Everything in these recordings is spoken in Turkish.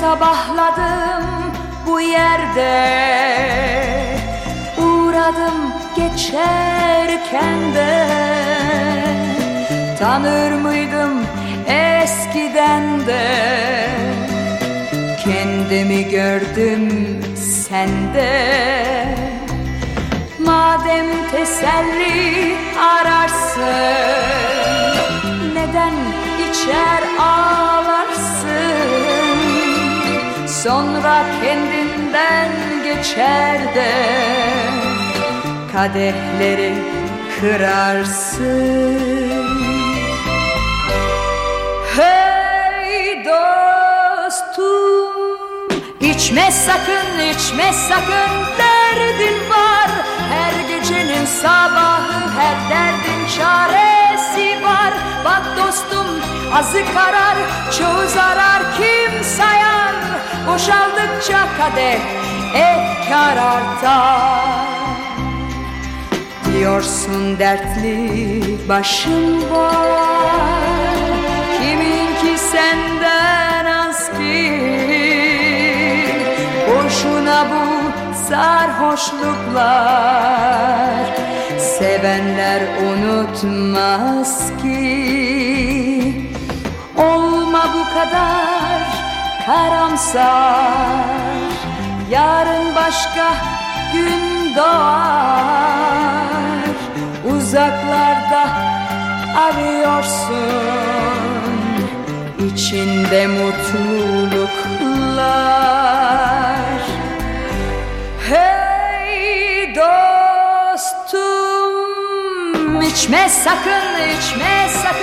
sabahladım bu yerde. Uğradım geçerken de. Tanır mıydım eskiden de? Kendimi gördüm sende. Madem teselli ararsın Neden içer ağlarsın Sonra kendinden geçer de Kadehleri kırarsın. Hey dostum İçme sakın içme sakın derdin var. Her gecenin sabahı her derdin çaresi var. Bak dostum azı karar çoğu zarar sayar Boşaldıkça kadeh efkar artar. Diyorsun dertli başın var. Kimin ki senden az ki? Boşuna bu sarhoşluklar. Sevenler unutmaz ki karamsar. Yarın başka gün doğar. Uzaklarda arıyorsun. İçinde mutluluklar. Hey dostum içme sakın içme sakın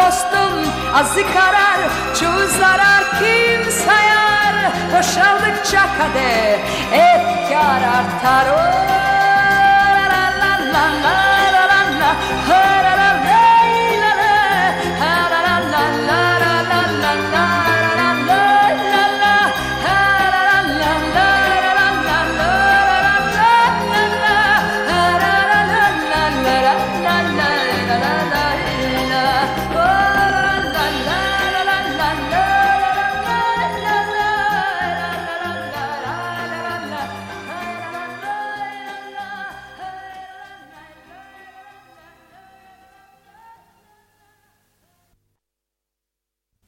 dostum. Azı karar çoğu zarar kim sayar Boşaldıkça kadeh efkar artar. Oh,